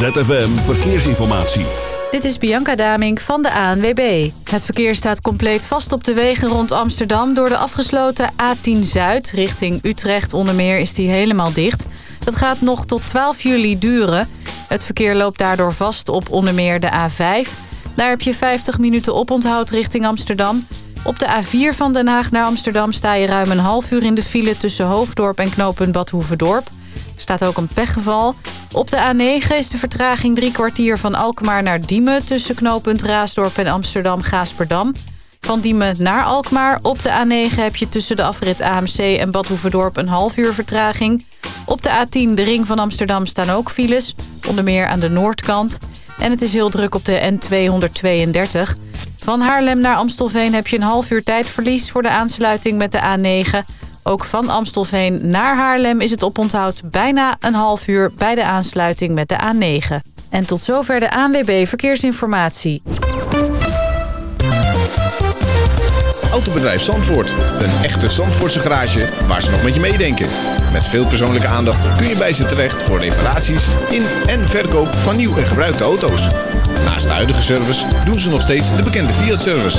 ZFM Verkeersinformatie. Dit is Bianca Damink van de ANWB. Het verkeer staat compleet vast op de wegen rond Amsterdam... door de afgesloten A10 Zuid richting Utrecht onder meer is die helemaal dicht. Dat gaat nog tot 12 juli duren. Het verkeer loopt daardoor vast op onder meer de A5. Daar heb je 50 minuten oponthoud richting Amsterdam. Op de A4 van Den Haag naar Amsterdam sta je ruim een half uur in de file... tussen Hoofddorp en knooppunt Badhoevedorp staat ook een pechgeval. Op de A9 is de vertraging drie kwartier van Alkmaar naar Diemen... tussen knooppunt Raasdorp en Amsterdam-Gaasperdam. Van Diemen naar Alkmaar. Op de A9 heb je tussen de afrit AMC en Badhoevedorp een half uur vertraging. Op de A10, de ring van Amsterdam, staan ook files. Onder meer aan de noordkant. En het is heel druk op de N232. Van Haarlem naar Amstelveen heb je een half uur tijdverlies... voor de aansluiting met de A9... Ook van Amstelveen naar Haarlem is het oponthoud bijna een half uur bij de aansluiting met de A9. En tot zover de ANWB Verkeersinformatie. Autobedrijf Zandvoort. Een echte Zandvoortse garage waar ze nog met je meedenken. Met veel persoonlijke aandacht kun je bij ze terecht voor reparaties in en verkoop van nieuw en gebruikte auto's. Naast de huidige service doen ze nog steeds de bekende Fiat-service.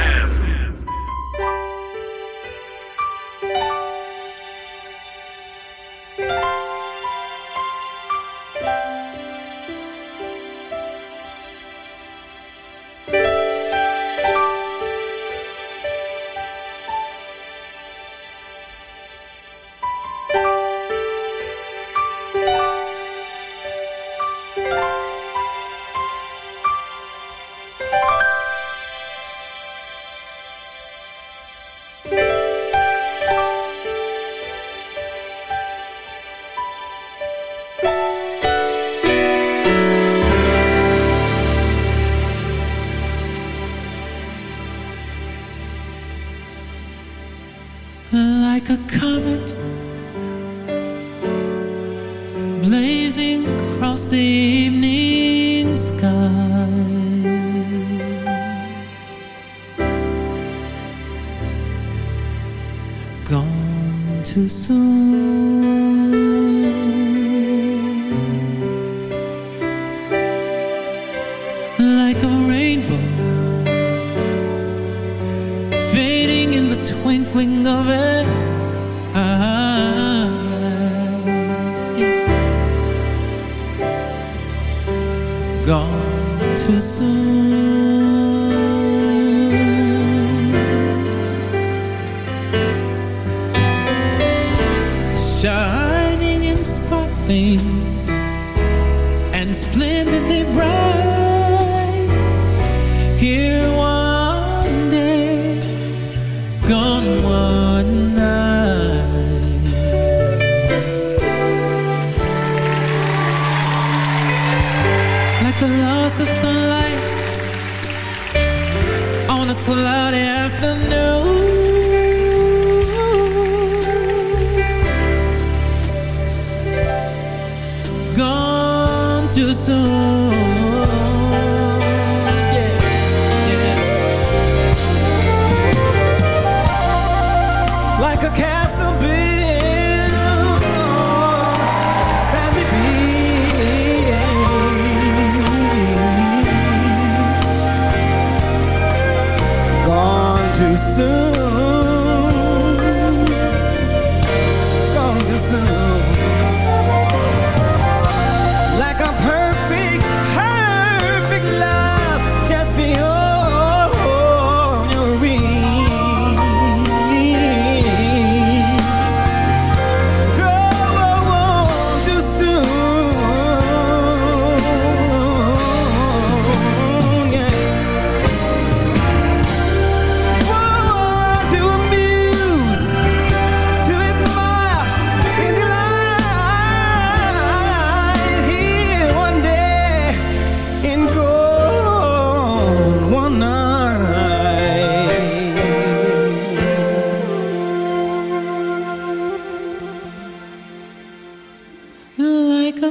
gone too soon.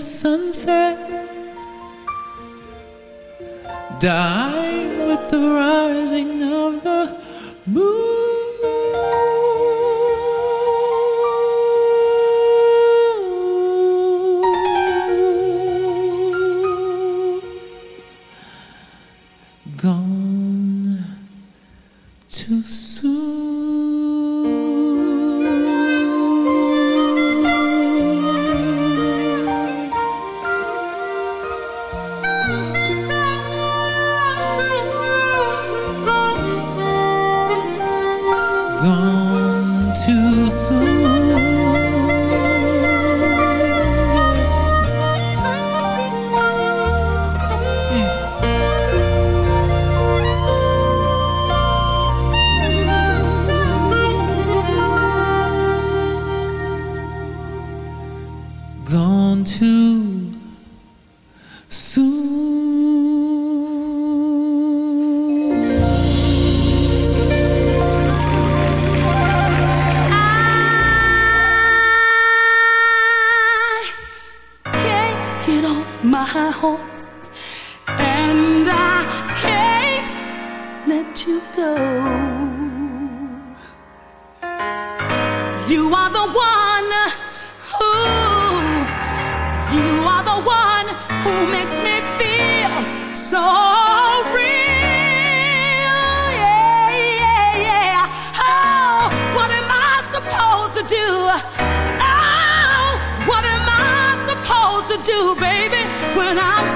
the sunset, dive with the rising of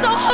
so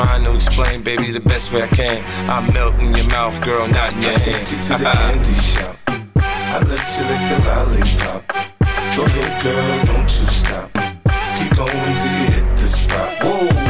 trying to explain, baby, the best way I can. I'm melting your mouth, girl, not in your I hand. Take you to the candy shop. I let you lick the lollipop. Go ahead, girl, don't you stop. Keep going till you hit the spot. Whoa.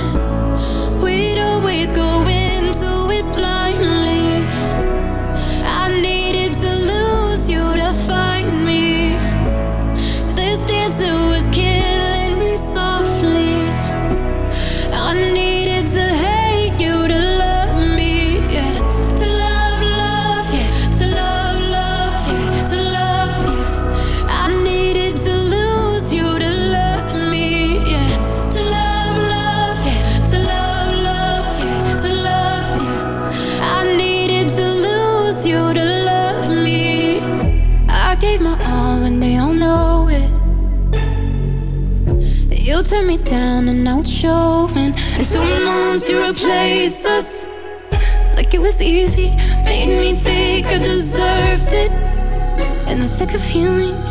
Thick of healing,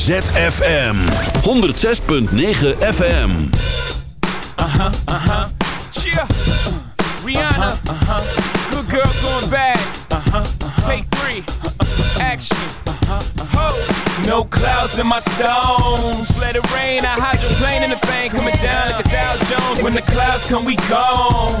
ZFM 106.9 FM. Uh-huh, uh-huh. Cheer. Uh, Rihanna. Uh-huh. Good girl going bad. Take three. Action. Ho. No clouds in my stones. Let it rain. I hydroplane in the thing coming down like a Dow Jones. When the clouds come, we gone.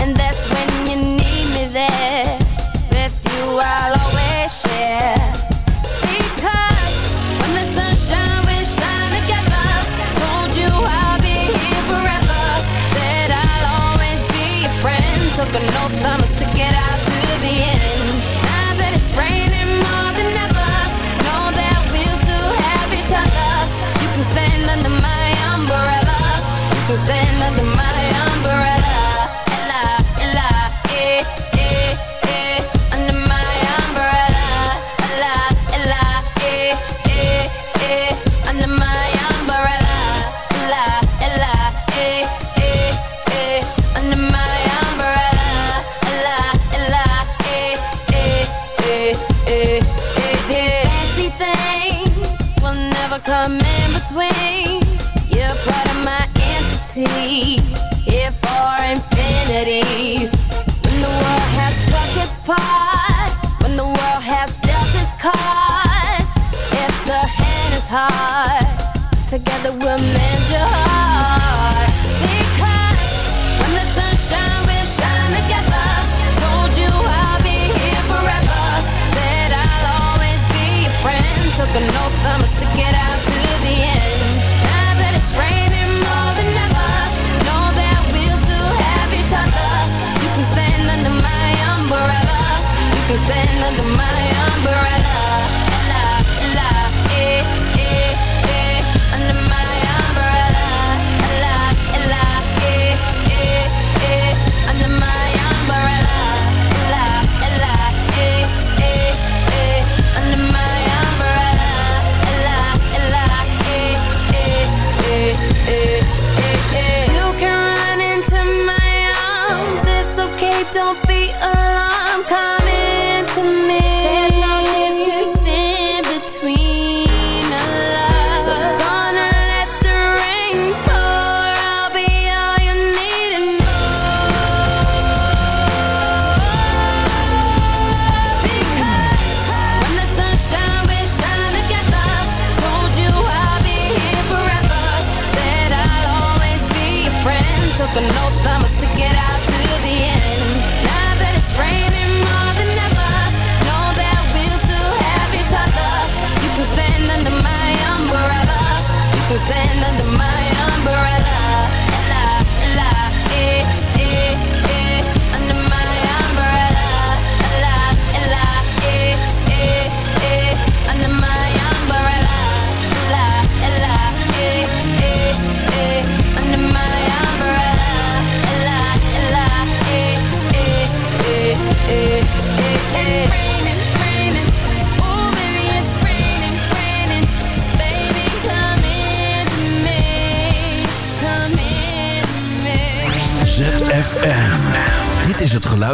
And that's when you need me there. With you, I'll always share. Because when the sunshine, we shine together. Told you I'll be here forever. Said I'll always be your friend. Took to the end. Now that it's raining more than ever, know that we'll still have each other. You can stand under my umbrella. You can stand under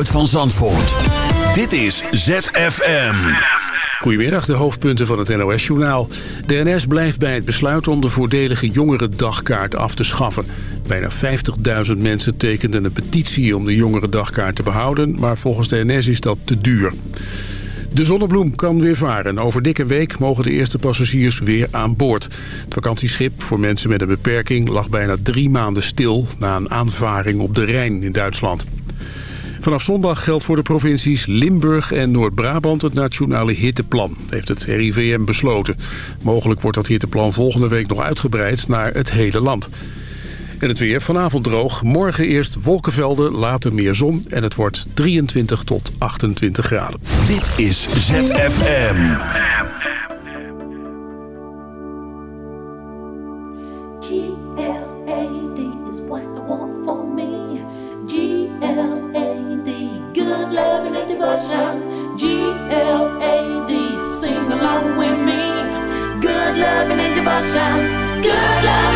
van Zandvoort. Dit is ZFM. Goedemiddag, de hoofdpunten van het NOS-journaal. De NS blijft bij het besluit om de voordelige jongerendagkaart af te schaffen. Bijna 50.000 mensen tekenden een petitie om de jongerendagkaart te behouden... maar volgens de NS is dat te duur. De Zonnebloem kan weer varen. Over dikke week mogen de eerste passagiers weer aan boord. Het vakantieschip voor mensen met een beperking lag bijna drie maanden stil... na een aanvaring op de Rijn in Duitsland. Vanaf zondag geldt voor de provincies Limburg en Noord-Brabant het nationale hitteplan, heeft het RIVM besloten. Mogelijk wordt dat hitteplan volgende week nog uitgebreid naar het hele land. En het weer vanavond droog, morgen eerst wolkenvelden, later meer zon en het wordt 23 tot 28 graden. Dit is ZFM. Good loving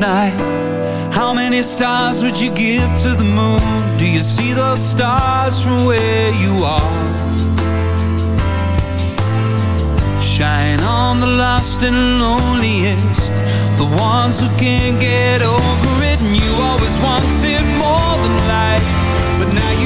Night, how many stars would you give to the moon? Do you see those stars from where you are? Shine on the lost and loneliest, the ones who can't get over it. And you always wanted more than life, but now you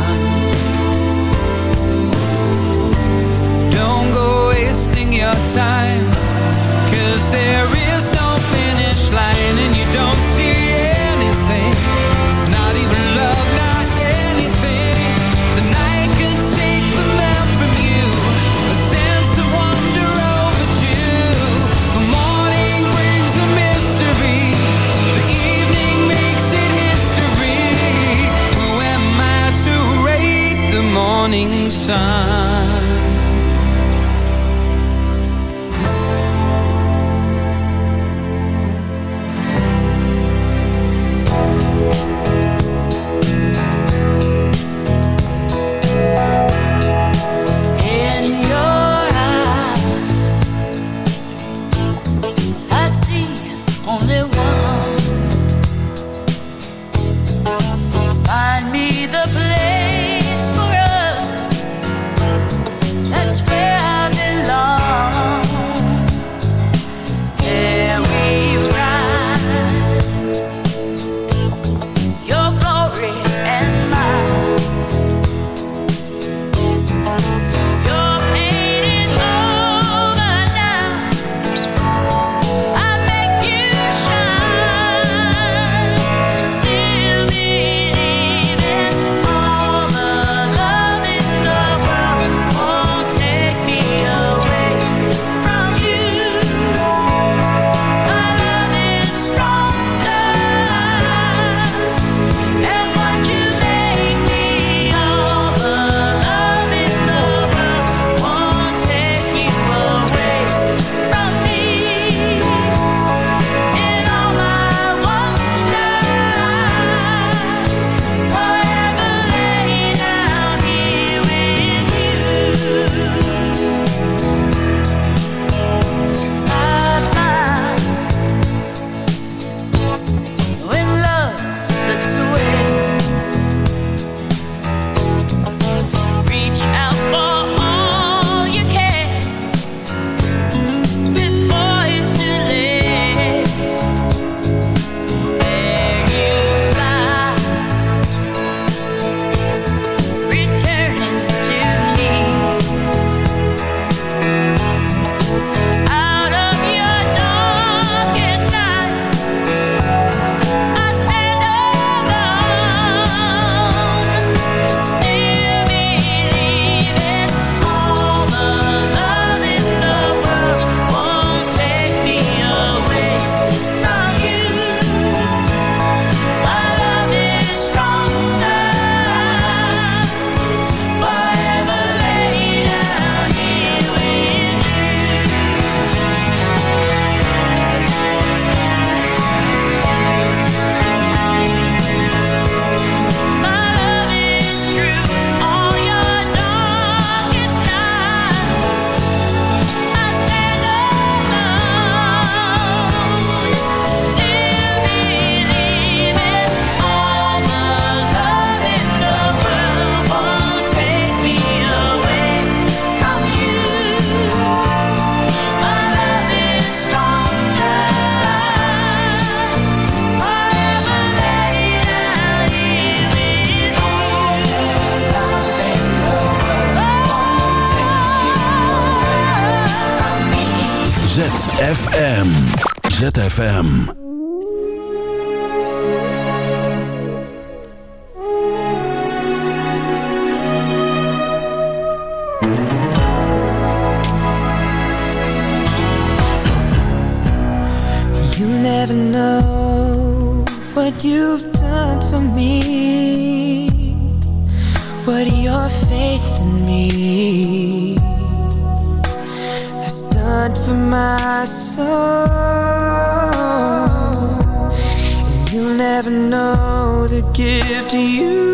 sun? ZFM. ZFM. You never know what you've my soul. And you'll never know the gift you.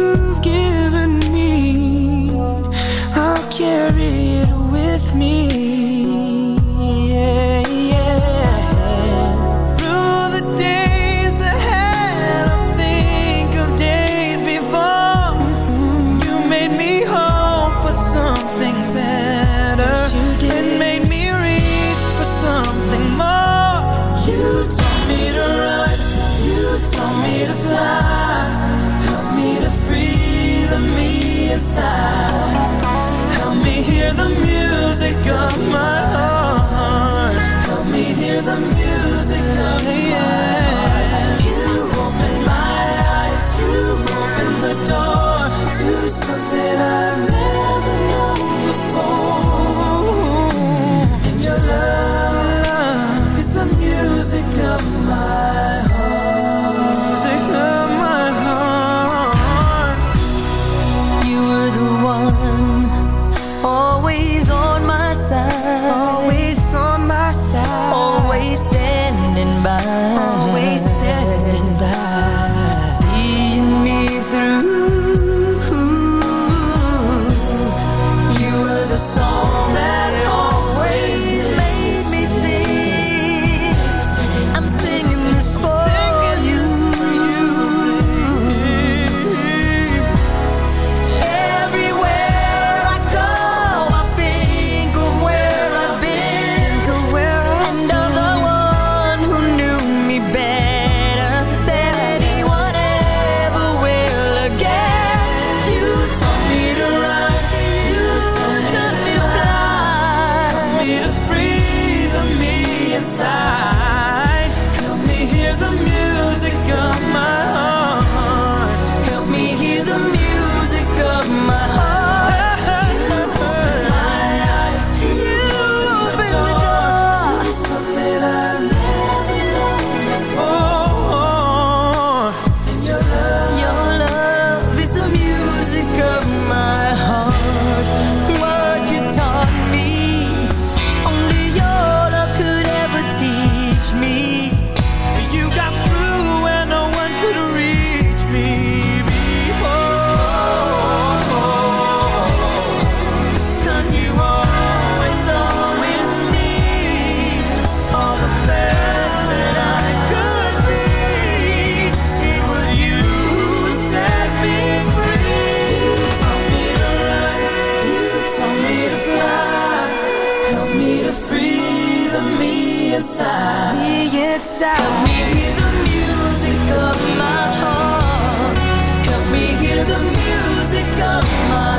of my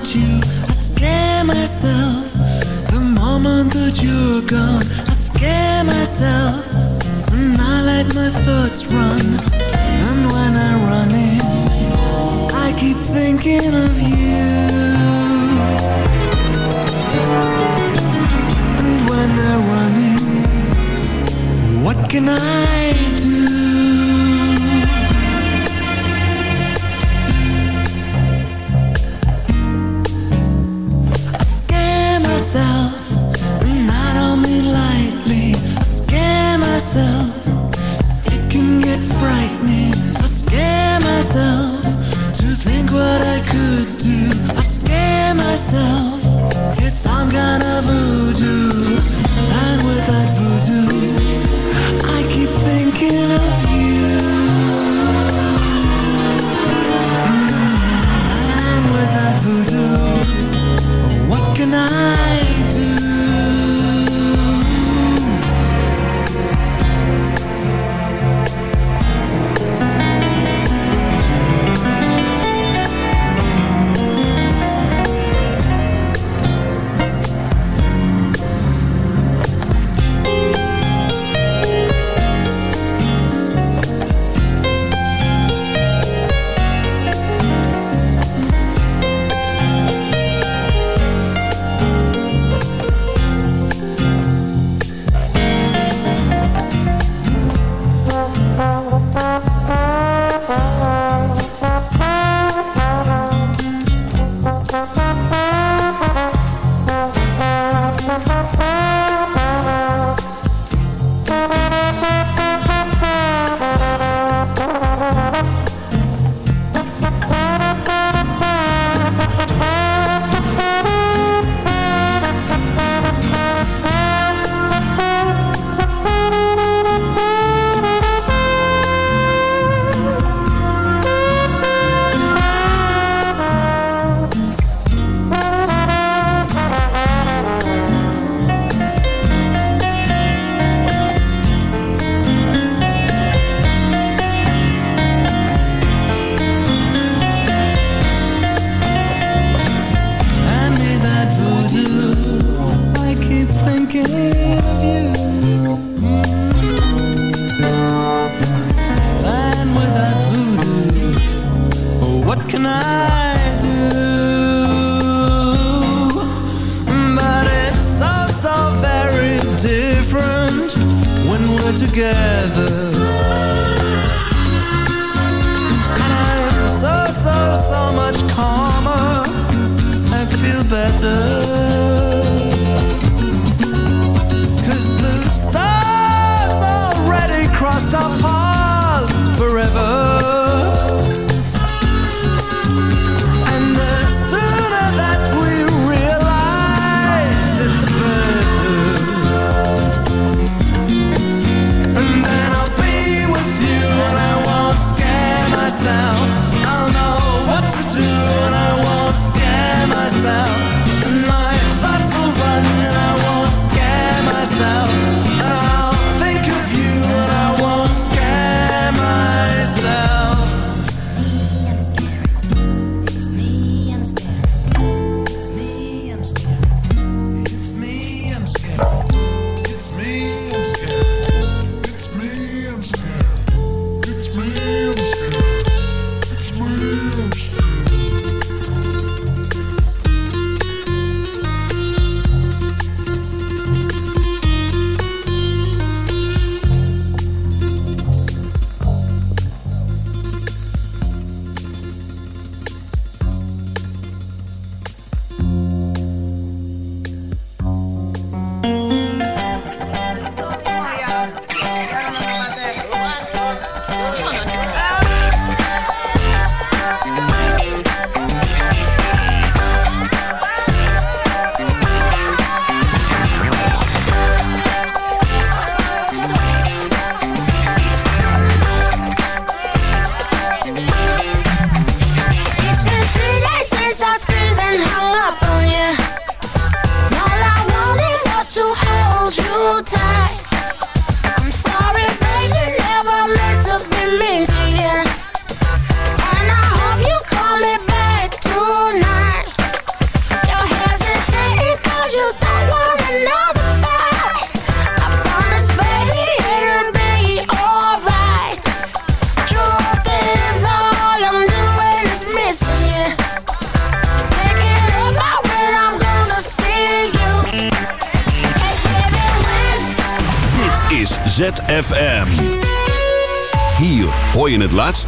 without you I scare myself. The moment that you're gone I scare myself. And I let my thoughts run. And when I run in I keep thinking of you. And when they're running What can I do?